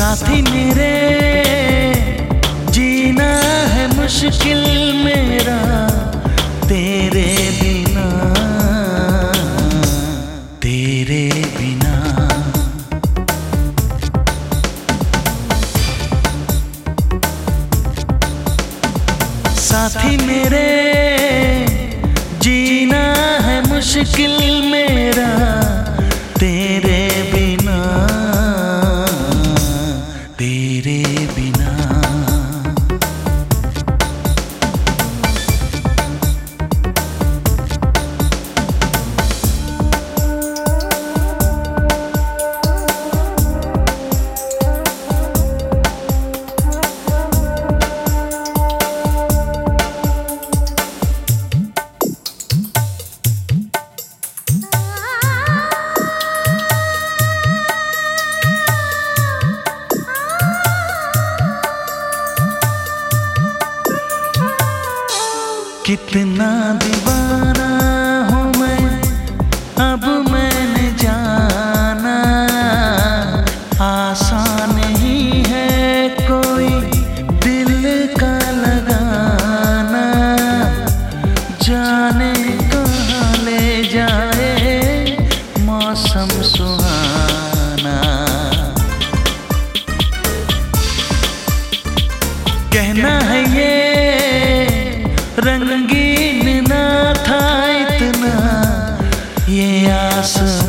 मेरे, जीना है मुश्किल मेरा, तेरे बिना तेरे बिना। साथी मेरे, जीना है मुश्किल मेरा कितना दीवाना हूँ मैं, अब मैंने जाना। आसान ही है कोई दिल का लगाना। जाने कहाँ ले जाए मौसम सुहाना। कहना है ये रंगीन ना था इतना। ये आसमां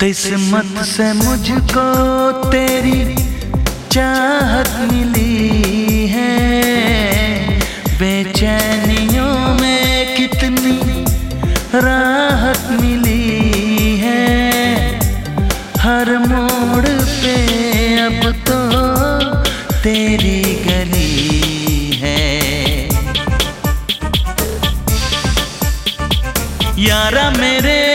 किस्मत से मुझको तेरी चाहत मिली है। बेचैनियों में कितनी राहत मिली है। हर मोड़ पे अब तो तेरी गली है। यारा मेरे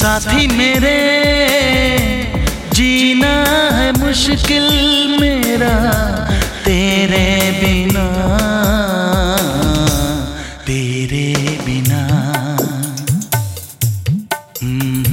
साथी मेरे जीना है मुश्किल मेरा तेरे बिना तेरे बिना। हम्म,